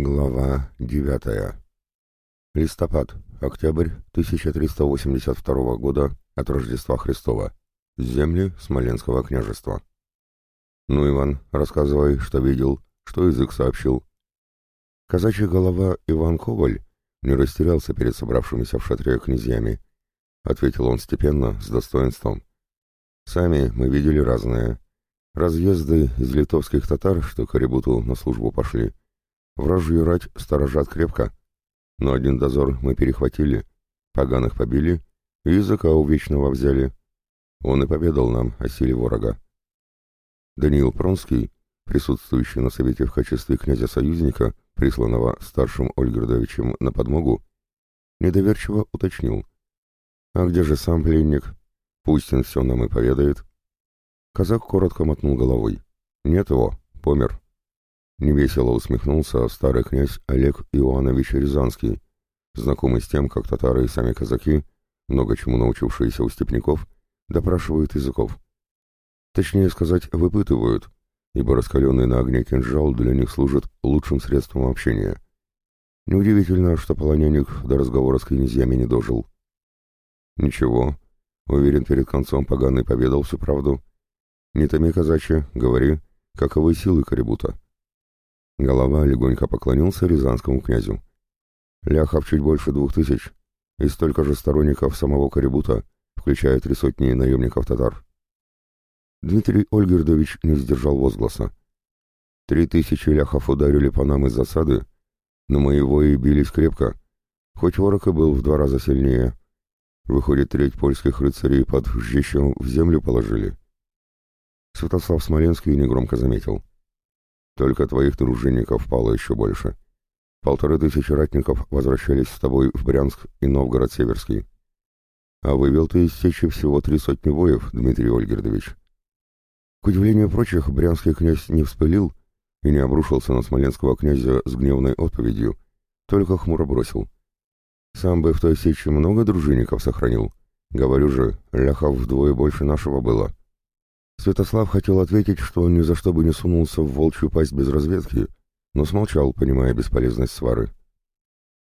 Глава 9. Листопад, октябрь 1382 года от Рождества Христова. Земли Смоленского княжества. Ну, Иван, рассказывай, что видел, что язык сообщил. Казачья голова Иван Коваль не растерялся перед собравшимися в шатре князьями. Ответил он степенно, с достоинством. Сами мы видели разное. Разъезды из литовских татар, что к Харибуту на службу пошли — Вражью рать сторожат крепко, но один дозор мы перехватили, поганых побили и языка у Вечного взяли. Он и поведал нам о силе ворога. Даниил Пронский, присутствующий на совете в качестве князя-союзника, присланного старшим Ольгердовичем на подмогу, недоверчиво уточнил. «А где же сам пленник? Пусть он все нам и поведает». Казак коротко мотнул головой. «Нет его, помер». Невесело усмехнулся старый князь Олег Иоаннович Рязанский, знакомый с тем, как татары и сами казаки, много чему научившиеся у степняков, допрашивают языков. Точнее сказать, выпытывают, ибо раскаленный на огне кинжал для них служит лучшим средством общения. Неудивительно, что полонянник до разговора с князьями не дожил. Ничего, уверен, перед концом поганый поведал всю правду. Не томи, казачья, говори, каковы силы Карибута. Голова легонько поклонился рязанскому князю. Ляхов чуть больше двух тысяч, и столько же сторонников самого Карибута, включая три сотни наемников татар. Дмитрий Ольгердович не сдержал возгласа. Три тысячи ляхов ударили по нам из засады, но мы его и бились крепко, хоть ворог и был в два раза сильнее. Выходит, треть польских рыцарей под Жищем в землю положили. Святослав Смоленский негромко заметил. Только твоих дружинников пало еще больше. Полторы тысячи ратников возвращались с тобой в Брянск и Новгород-Северский. А вывел ты из сечи всего три сотни воев, Дмитрий Ольгердович. К удивлению прочих, брянский князь не вспылил и не обрушился на смоленского князя с гневной отповедью, только хмуро бросил. Сам бы в той сече много дружинников сохранил. Говорю же, ляхов вдвое больше нашего было. Святослав хотел ответить, что он ни за что бы не сунулся в волчью пасть без разведки, но смолчал, понимая бесполезность свары.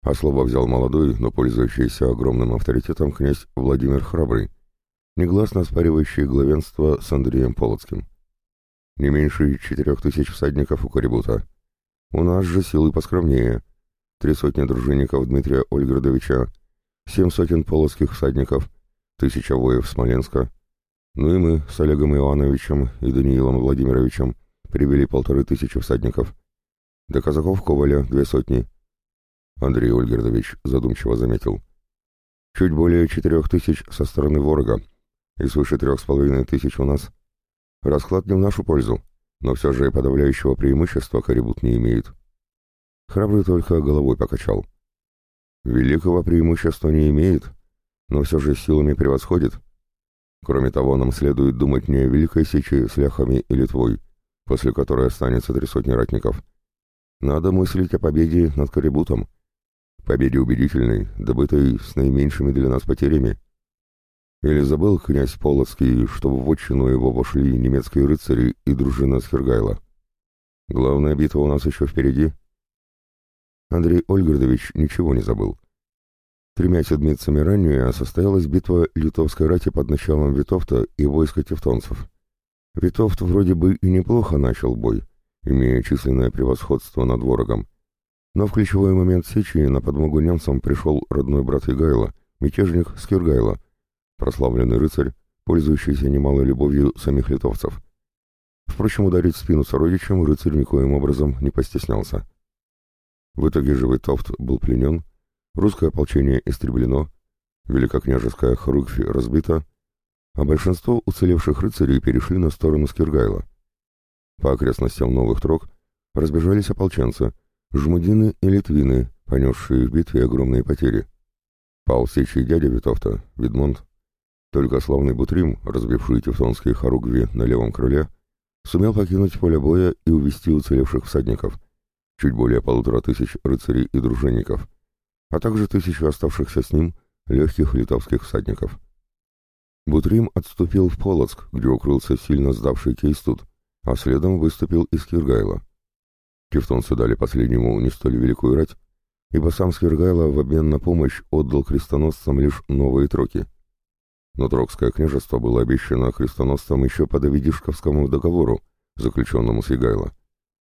А слово взял молодой, но пользующийся огромным авторитетом князь Владимир Храбрый, негласно оспаривающий главенство с Андреем Полоцким. Не меньше четырех тысяч всадников у Корибута. У нас же силы поскромнее. Три сотни дружинников Дмитрия Ольгердовича, семь сотен полоцких всадников, тысяча воев Смоленска — ну и мы с Олегом Ивановичем и Даниилом Владимировичем привели полторы тысячи всадников. До казаков Коваля две сотни. Андрей Ольгердович задумчиво заметил. Чуть более четырех тысяч со стороны ворога и свыше трех с половиной тысяч у нас. Расклад не в нашу пользу, но все же подавляющего преимущества Карибут не имеет. Храбрый только головой покачал. Великого преимущества не имеет, но все же силами превосходит. Кроме того, нам следует думать не о Великой Сечи с ляхами и Литвой, после которой останется три сотни ратников. Надо мыслить о победе над Карибутом. Победе убедительной, добытой с наименьшими для нас потерями. Или забыл князь Полоцкий, что в вотчину его вошли немецкие рыцари и дружина Схергайла? Главная битва у нас еще впереди. Андрей Ольгердович ничего не забыл. Тремя седмицами ранее состоялась битва литовской рати под началом Витовта и войска тевтонцев. Витовт вроде бы и неплохо начал бой, имея численное превосходство над ворогом. Но в ключевой момент сечи на подмогу немцам пришел родной брат Игайла, мятежник Скиргайла, прославленный рыцарь, пользующийся немалой любовью самих литовцев. Впрочем, ударить спину сородичам рыцарь никоим образом не постеснялся. В итоге же Витовт был пленен, Русское ополчение истреблено, великокняжеская Хрукфи разбита, а большинство уцелевших рыцарей перешли на сторону Скиргайла. По окрестностям новых трог разбежались ополченцы, жмудины и литвины, понесшие в битве огромные потери. Пал сечий дядя Витовта, Видмонт. Только славный Бутрим, разбивший тевтонские хоругви на левом крыле, сумел покинуть поле боя и увести уцелевших всадников, чуть более полутора тысяч рыцарей и дружинников а также тысячу оставшихся с ним легких литовских всадников. Бутрим отступил в Полоцк, где укрылся сильно сдавший Кейстут, а следом выступил из Киргайла. Тевтонцы дали последнему не столь великую рать, ибо сам Свергайло в обмен на помощь отдал крестоносцам лишь новые троки. Но Трокское княжество было обещано крестоносцам еще по Давидишковскому договору, заключенному с Егайло.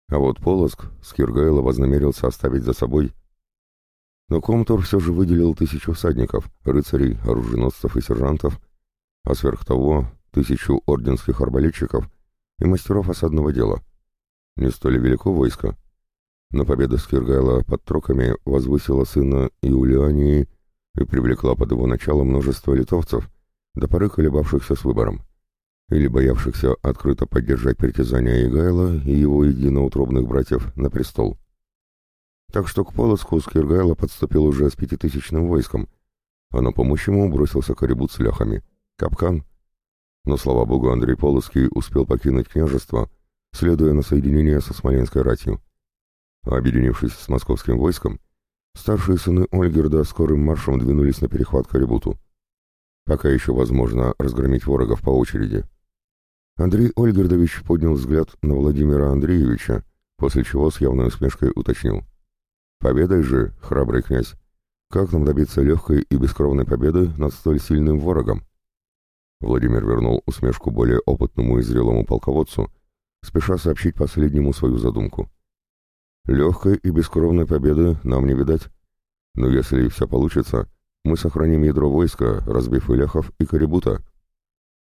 А вот Полоск Скиргайло вознамерился оставить за собой. Но Комтур все же выделил тысячу всадников, рыцарей, оруженосцев и сержантов, а сверх того тысячу орденских арбалетчиков и мастеров осадного дела. Не столь велико войско, но победа Скиргайла под Троками возвысила сына Иулиании и привлекла под его начало множество литовцев, до поры колебавшихся с выбором, или боявшихся открыто поддержать притязания Игайла и его единоутробных братьев на престол. Так что к Полоцку Скиргайло подступил уже с пятитысячным войском, а на помощь ему бросился Корибут с ляхами. Капкан. Но, слава богу, Андрей Полоцкий успел покинуть княжество, следуя на соединение со Смоленской ратью. Объединившись с московским войском, старшие сыны Ольгерда скорым маршем двинулись на перехват к Оребуту. Пока еще возможно разгромить ворогов по очереди. Андрей Ольгердович поднял взгляд на Владимира Андреевича, после чего с явной усмешкой уточнил. «Победой же, храбрый князь, как нам добиться легкой и бескровной победы над столь сильным ворогом?» Владимир вернул усмешку более опытному и зрелому полководцу, спеша сообщить последнему свою задумку. Легкой и бескровной победы нам не видать. Но если все получится, мы сохраним ядро войска, разбив Иляхов и Корибута.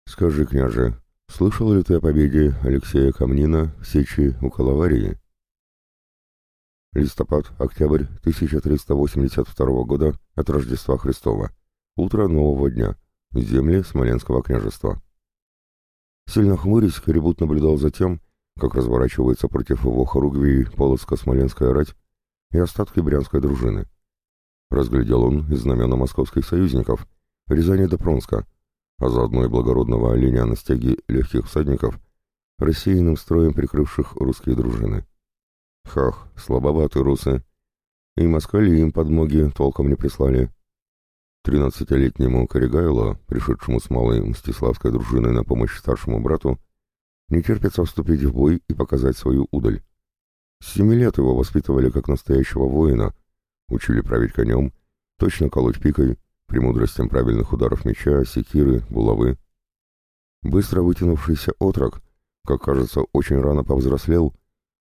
Скажи, княже, слышал ли ты о победе Алексея Камнина в Сечи у Калаварии? Листопад, октябрь 1382 года от Рождества Христова. Утро нового дня. Земли Смоленского княжества. Сильно хмурясь, Корибут наблюдал за тем, как разворачивается против его хоругвии Полоцко-Смоленская рать и остатки брянской дружины. Разглядел он и знамена московских союзников, Рязани до Пронска, а заодно и благородного оленя на стяге легких всадников, рассеянным строем прикрывших русские дружины. Хах, слабоваты русы. И москали им подмоги толком не прислали. Тринадцатилетнему Коригайло, пришедшему с малой мстиславской дружиной на помощь старшему брату, не терпится вступить в бой и показать свою удаль. С семи лет его воспитывали как настоящего воина, учили править конем, точно колоть пикой, премудростям правильных ударов меча, секиры, булавы. Быстро вытянувшийся отрок, как кажется, очень рано повзрослел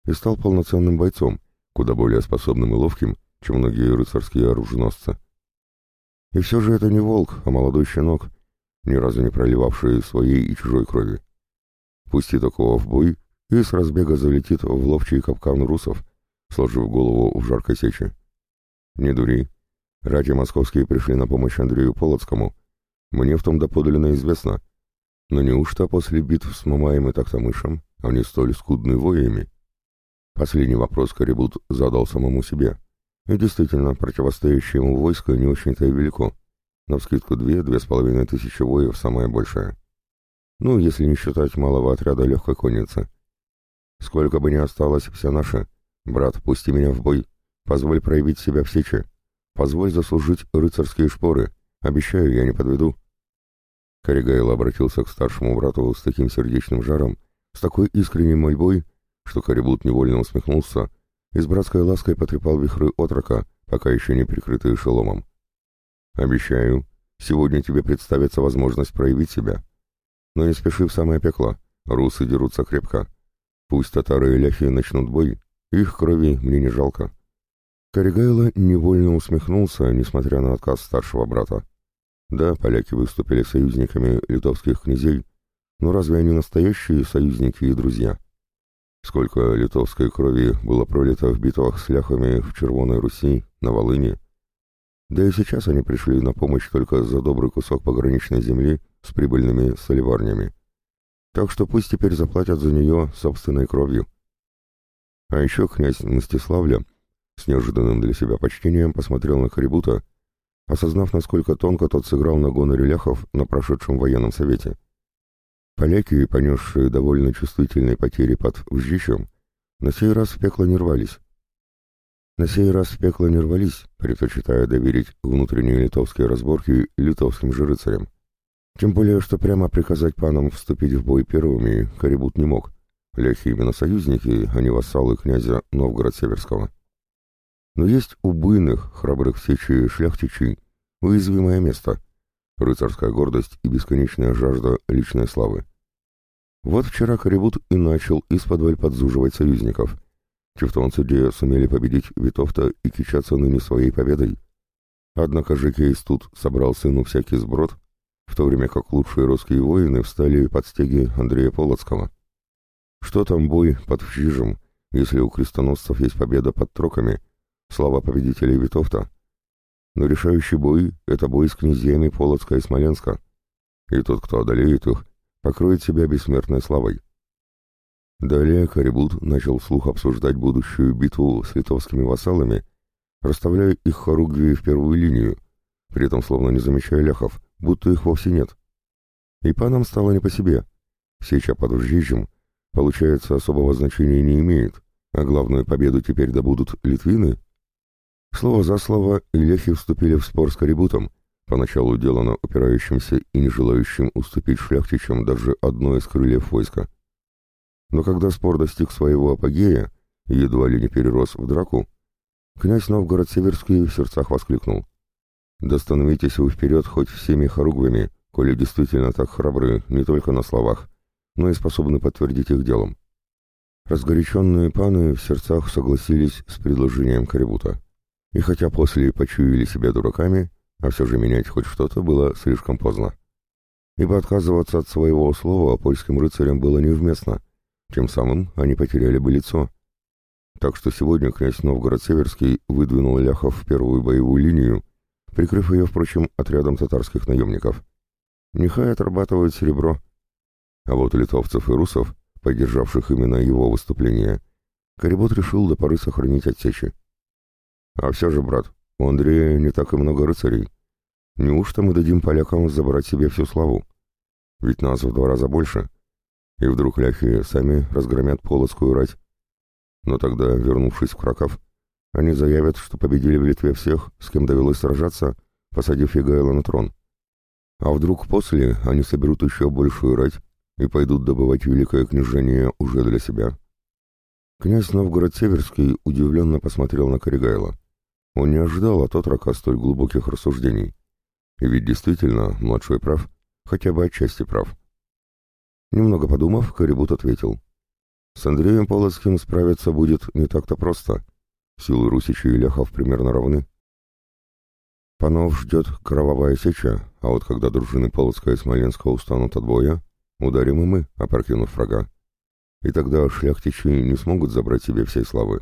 и стал полноценным бойцом, куда более способным и ловким, чем многие рыцарские оруженосцы. И все же это не волк, а молодой щенок, ни разу не проливавший своей и чужой крови. Пусти такого в бой, и с разбега залетит в ловчий капкан русов, сложив голову в жаркой сече. Не дури. Ради московские пришли на помощь Андрею Полоцкому. Мне в том доподлинно известно. Но неужто после битв с Мамаем и Тахтамышем они столь скудны воями? Последний вопрос Карибут задал самому себе. И действительно, противостоящее ему войско не очень-то и велико. На вскидку две-две с половиной тысячи воев самое большее. Ну, если не считать малого отряда легкой конницы. Сколько бы ни осталось, все наши. Брат, пусти меня в бой. Позволь проявить себя в сече. Позволь заслужить рыцарские шпоры. Обещаю, я не подведу. Корригайл обратился к старшему брату с таким сердечным жаром, с такой искренней мольбой, что Корибут невольно усмехнулся и с братской лаской потрепал вихры отрока, пока еще не прикрытые шеломом. «Обещаю, сегодня тебе представится возможность проявить себя. Но не спеши в самое пекло, русы дерутся крепко. Пусть татары и ляхи начнут бой, их крови мне не жалко. Коригайло невольно усмехнулся, несмотря на отказ старшего брата. Да, поляки выступили союзниками литовских князей, но разве они настоящие союзники и друзья? Сколько литовской крови было пролито в битвах с ляхами в Червоной Руси, на Волыне. Да и сейчас они пришли на помощь только за добрый кусок пограничной земли с прибыльными соливарнями. Так что пусть теперь заплатят за нее собственной кровью. А еще князь Мстиславля с неожиданным для себя почтением посмотрел на Харибута, осознав, насколько тонко тот сыграл на гоноре ляхов на прошедшем военном совете. Поляки, понесшие довольно чувствительные потери под Ужищем, на сей раз в пекло не рвались. На сей раз в пекло не рвались, предпочитая доверить внутренние литовские разборки литовским же рыцарям. Тем более, что прямо приказать панам вступить в бой первыми Карибут не мог, Ляхи именно союзники, а не вассалы князя Новгород-Северского. Но есть у буйных, храбрых сечи шляхтичей уязвимое место — рыцарская гордость и бесконечная жажда личной славы. Вот вчера Корибут и начал из-под подзуживать союзников. Тевтонцы где сумели победить Витовта и кичаться ныне своей победой. Однако же Кейс тут собрал сыну всякий сброд, в то время как лучшие русские воины встали под стеги Андрея Полоцкого. Что там бой под Вчижем, если у крестоносцев есть победа под Троками, слава победителей Витовта? Но решающий бой — это бой с князьями Полоцка и Смоленска, и тот, кто одолеет их, покроет себя бессмертной славой. Далее Харибут начал вслух обсуждать будущую битву с литовскими вассалами, расставляя их хоругви в первую линию, при этом словно не замечая ляхов, будто их вовсе нет. И панам стало не по себе. Сеча под Ужжищем, получается, особого значения не имеет, а главную победу теперь добудут литвины. Слово за слово, и ляхи вступили в спор с Карибутом, поначалу делано упирающимся и не желающим уступить шляхтичам даже одно из крыльев войска. Но когда спор достиг своего апогея едва ли не перерос в драку, князь Новгород-Северский в сердцах воскликнул. «Да становитесь вы вперед хоть всеми хоругвами, коли действительно так храбры не только на словах, но и способны подтвердить их делом». Разгоряченные паны в сердцах согласились с предложением Карибута. И хотя после почуяли себя дураками, а все же менять хоть что-то было слишком поздно. Ибо отказываться от своего слова польским рыцарям было невместно, тем самым они потеряли бы лицо. Так что сегодня князь Новгород-Северский выдвинул ляхов в первую боевую линию, прикрыв ее, впрочем, отрядом татарских наемников. Нехай отрабатывают серебро. А вот литовцев и русов, поддержавших именно его выступление, Корибот решил до поры сохранить отсечи. А все же, брат, у Андрея не так и много рыцарей. Неужто мы дадим полякам забрать себе всю славу? Ведь нас в два раза больше. И вдруг ляхи сами разгромят полоцкую рать. Но тогда, вернувшись в Краков, они заявят, что победили в Литве всех, с кем довелось сражаться, посадив Егайла на трон. А вдруг после они соберут еще большую рать и пойдут добывать великое княжение уже для себя? Князь Новгород-Северский удивленно посмотрел на Коригайла. Он не ожидал от отрока столь глубоких рассуждений. И ведь действительно, младший прав, хотя бы отчасти прав. Немного подумав, Корибут ответил. С Андреем Полоцким справиться будет не так-то просто. Силы Русича и Ляхов примерно равны. Панов ждет кровавая сеча, а вот когда дружины Полоцка и Смоленска устанут от боя, ударим и мы, опрокинув врага. И тогда шляхтичи не смогут забрать себе всей славы.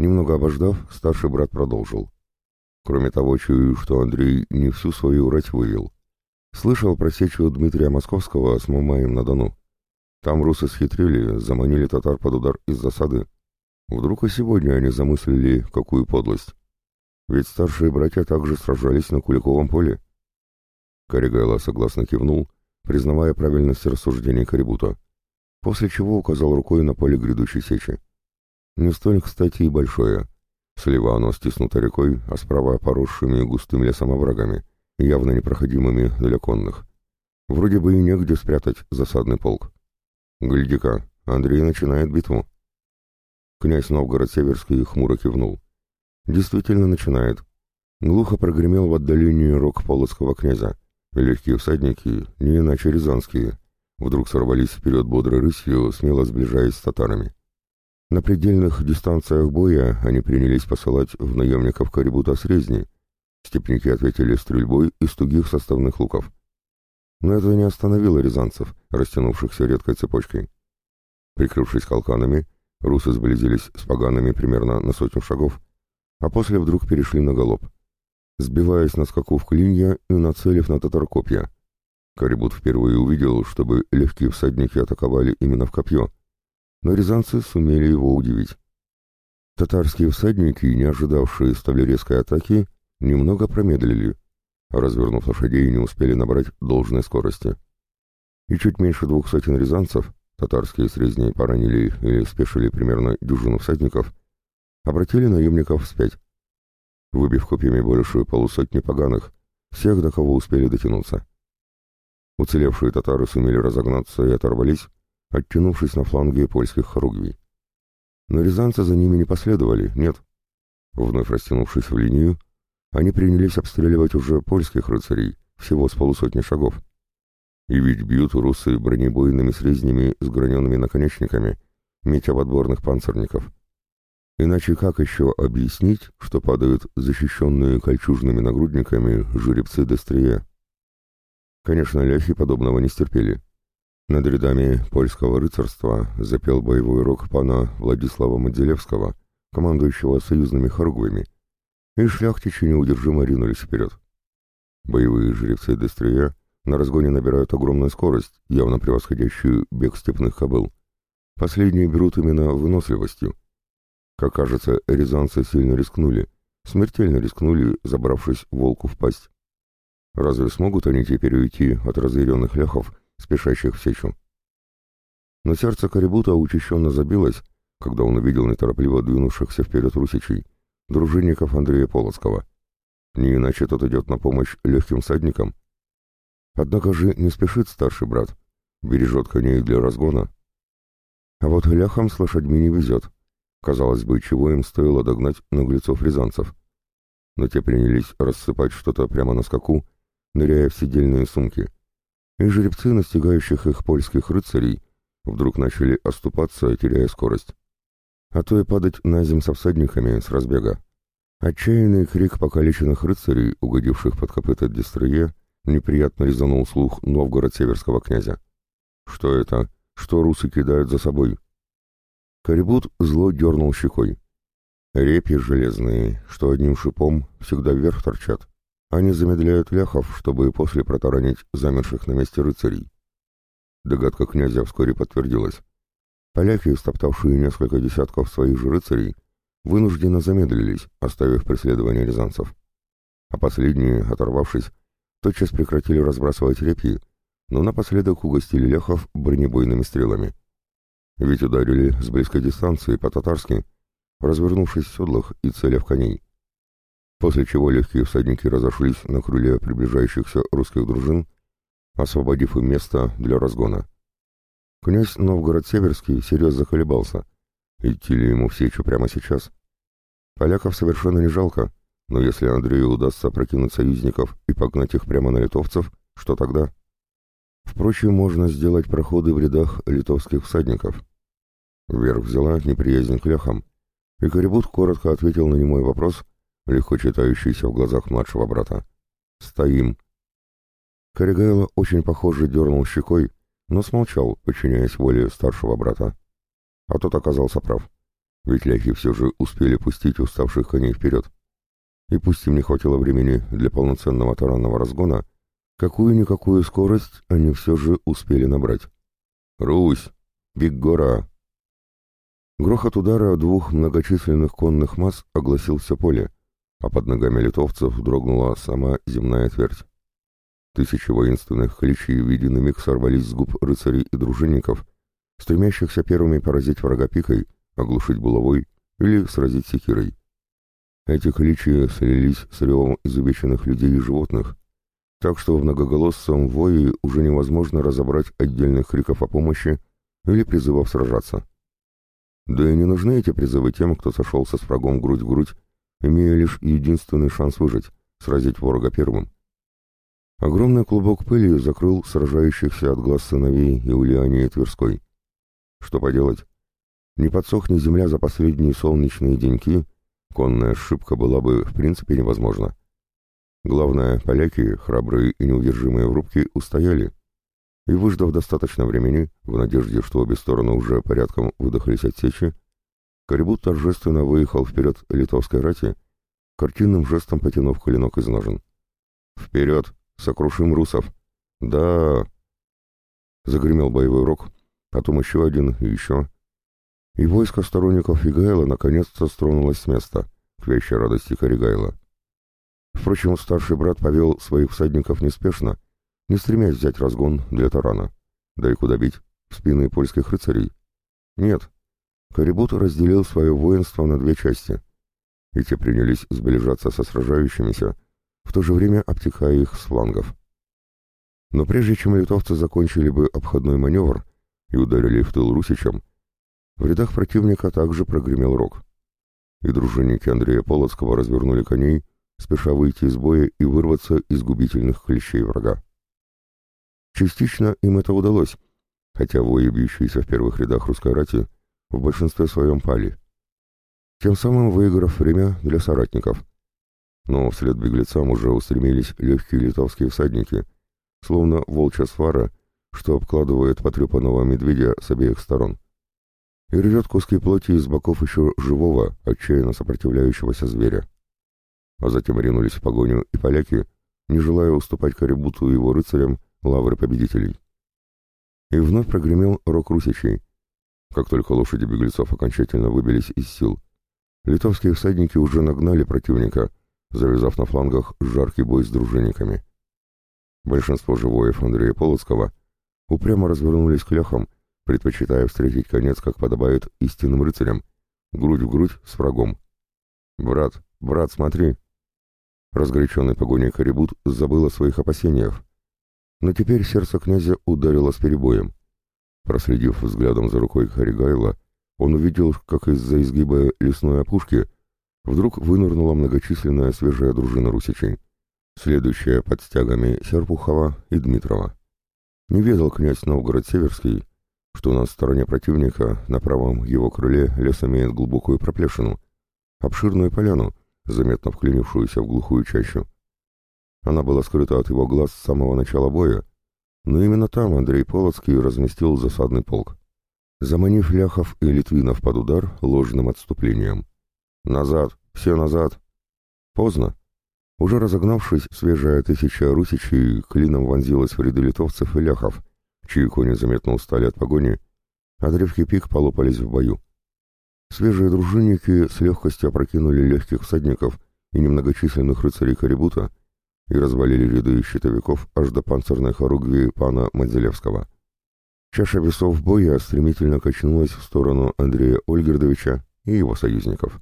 Немного обождав, старший брат продолжил. Кроме того, чую, что Андрей не всю свою рать вывел. Слышал про сечу Дмитрия Московского с Мамаем на Дону. Там русы схитрили, заманили татар под удар из засады. Вдруг и сегодня они замыслили какую подлость. Ведь старшие братья также сражались на Куликовом поле. Коригайло согласно кивнул, признавая правильность рассуждений Карибута, после чего указал рукой на поле грядущей сечи. Не столь, кстати, и большое. Слева оно стиснуто рекой, а справа поросшими густым лесом оврагами, явно непроходимыми для конных. Вроде бы и негде спрятать засадный полк. Гляди-ка, Андрей начинает битву. Князь Новгород-Северский хмуро кивнул. Действительно начинает. Глухо прогремел в отдалении рог полоцкого князя. Легкие всадники, не иначе рязанские, вдруг сорвались вперед бодрой рысью, смело сближаясь с татарами. На предельных дистанциях боя они принялись посылать в наемников Карибута с резни. Степники ответили стрельбой из тугих составных луков. Но это не остановило рязанцев, растянувшихся редкой цепочкой. Прикрывшись колканами, русы сблизились с поганами примерно на сотню шагов, а после вдруг перешли на галоп, сбиваясь на скаку в клинья и нацелив на татар копья. Карибут впервые увидел, чтобы легкие всадники атаковали именно в копье — но рязанцы сумели его удивить. Татарские всадники, не ожидавшие столь резкой атаки, немного промедлили, а развернув лошадей, не успели набрать должной скорости. И чуть меньше двух сотен рязанцев, татарские с резней поранили или спешили примерно дюжину всадников, обратили наемников вспять, выбив копьями большую полусотни поганых, всех, до кого успели дотянуться. Уцелевшие татары сумели разогнаться и оторвались, оттянувшись на фланге польских хоругвий. Но рязанцы за ними не последовали, нет. Вновь растянувшись в линию, они принялись обстреливать уже польских рыцарей, всего с полусотни шагов. И ведь бьют русы бронебойными срезнями с граненными наконечниками, метя в отборных панцирников. Иначе как еще объяснить, что падают защищенные кольчужными нагрудниками жеребцы Дестрия? Конечно, ляхи подобного не стерпели. Над рядами польского рыцарства запел боевой рок пана Владислава Моделевского, командующего союзными хоругвями, и шляхтичи неудержимо ринулись вперед. Боевые жеребцы Дестрия на разгоне набирают огромную скорость, явно превосходящую бег степных кобыл. Последние берут именно выносливостью. Как кажется, рязанцы сильно рискнули, смертельно рискнули, забравшись волку в пасть. Разве смогут они теперь уйти от разъяренных ляхов, спешащих в сечу? Но сердце Корибута учащенно забилось, когда он увидел неторопливо двинувшихся вперед русичей, дружинников Андрея Полоцкого. Не иначе тот идет на помощь легким всадникам. Однако же не спешит старший брат, бережет коней для разгона. А вот ляхам с лошадьми не везет. Казалось бы, чего им стоило догнать наглецов-рязанцев. Но те принялись рассыпать что-то прямо на скаку, ныряя в сидельные сумки. И жеребцы, настигающих их польских рыцарей, вдруг начали оступаться, теряя скорость. А то и падать на земь со всадниками с разбега. Отчаянный крик покалеченных рыцарей, угодивших под копыта Дестрие, неприятно резанул слух Новгород-Северского князя. «Что это? Что русы кидают за собой?» Корибут зло дернул щекой. Репьи железные, что одним шипом всегда вверх торчат. Они замедляют ляхов, чтобы после протаранить замерших на месте рыцарей. Догадка князя вскоре подтвердилась. Поляки, стоптавшие несколько десятков своих же рыцарей, вынужденно замедлились, оставив преследование рязанцев. А последние, оторвавшись, тотчас прекратили разбрасывать репьи, но напоследок угостили ляхов бронебойными стрелами. Ведь ударили с близкой дистанции по-татарски, развернувшись в седлах и целя в коней после чего легкие всадники разошлись на крыле приближающихся русских дружин, освободив им место для разгона. Князь Новгород-Северский серьезно заколебался, идти ли ему в сечу прямо сейчас. Поляков совершенно не жалко, но если Андрею удастся прокинуть союзников и погнать их прямо на литовцев, что тогда? Впрочем, можно сделать проходы в рядах литовских всадников. Вверх взяла неприязнь к ляхам, и Корибут коротко ответил на немой вопрос, легко читающийся в глазах младшего брата. «Стоим!» Коригайло очень похоже дернул щекой, но смолчал, подчиняясь воле старшего брата. А тот оказался прав. Ведь ляхи все же успели пустить уставших коней вперед. И пусть им не хватило времени для полноценного таранного разгона, какую-никакую скорость они все же успели набрать. «Русь! Биг-гора!» Грохот удара двух многочисленных конных масс огласил все поле, а под ногами литовцев дрогнула сама земная твердь. Тысячи воинственных кличей в единый миг сорвались с губ рыцарей и дружинников, стремящихся первыми поразить врага пикой, оглушить булавой или сразить секирой. Эти кличи слились с ревом изувеченных людей и животных, так что в многоголосом вое уже невозможно разобрать отдельных криков о помощи или призывов сражаться. Да и не нужны эти призывы тем, кто сошелся с врагом грудь в грудь имея лишь единственный шанс выжить — сразить ворога первым. Огромный клубок пыли закрыл сражающихся от глаз сыновей и Тверской. Что поделать? Не подсохни земля за последние солнечные деньки, конная ошибка была бы в принципе невозможна. Главное, поляки, храбрые и неудержимые в рубке, устояли. И выждав достаточно времени, в надежде, что обе стороны уже порядком выдохлись от сечи, Корибут торжественно выехал вперед литовской рати, картинным жестом потянув клинок из ножен. «Вперед! Сокрушим русов!» «Да!» Загремел боевой рог, потом еще один и еще. И войско сторонников Игайла наконец-то стронулось с места, к вещей радости Коригайла. Впрочем, старший брат повел своих всадников неспешно, не стремясь взять разгон для тарана. Да и куда бить? В спины польских рыцарей? Нет, Корибут разделил свое воинство на две части, и те принялись сближаться со сражающимися, в то же время обтекая их с флангов. Но прежде чем литовцы закончили бы обходной маневр, и ударили в тыл русичам, в рядах противника также прогремел рог. И дружинники Андрея Полоцкого развернули коней, спеша выйти из боя и вырваться из губительных клещей врага. Частично им это удалось, хотя вои, бьющиеся в первых рядах русской рати, в большинстве своем пали. Тем самым выиграв время для соратников. Но вслед беглецам уже устремились легкие литовские всадники, словно волчья свара, что обкладывает потрепанного медведя с обеих сторон. И рвет куски плоти из боков еще живого, отчаянно сопротивляющегося зверя. А затем ринулись в погоню и поляки, не желая уступать Карибуту и его рыцарям лавры победителей. И вновь прогремел рок русичей. Как только лошади беглецов окончательно выбились из сил, литовские всадники уже нагнали противника, завязав на флангах жаркий бой с дружинниками. Большинство живоев Андрея Полоцкого упрямо развернулись к ляхам, предпочитая встретить конец, как подобает истинным рыцарям, грудь в грудь с врагом. «Брат, брат, смотри!» Разгоряченный погоней Харибут забыл о своих опасениях, но теперь сердце князя ударило с перебоем. Проследив взглядом за рукой Харигайла, он увидел, как из-за изгиба лесной опушки вдруг вынырнула многочисленная свежая дружина русичей, следующая под стягами Серпухова и Дмитрова. Не ведал князь Новгород-Северский, что на стороне противника на правом его крыле лес имеет глубокую проплешину, обширную поляну, заметно вклинившуюся в глухую чащу. Она была скрыта от его глаз с самого начала боя, но именно там Андрей Полоцкий разместил засадный полк, заманив ляхов и литвинов под удар ложным отступлением. «Назад! Все назад!» Поздно. Уже разогнавшись, свежая тысяча русичей клином вонзилась в ряды литовцев и ляхов, чьи кони заметно устали от погони, а древки пик полопались в бою. Свежие дружинники с легкостью опрокинули легких всадников и немногочисленных рыцарей Карибута, и развалили ряды щитовиков аж до панцирной хоругви пана Мадзелевского. Чаша весов боя стремительно качнулась в сторону Андрея Ольгердовича и его союзников.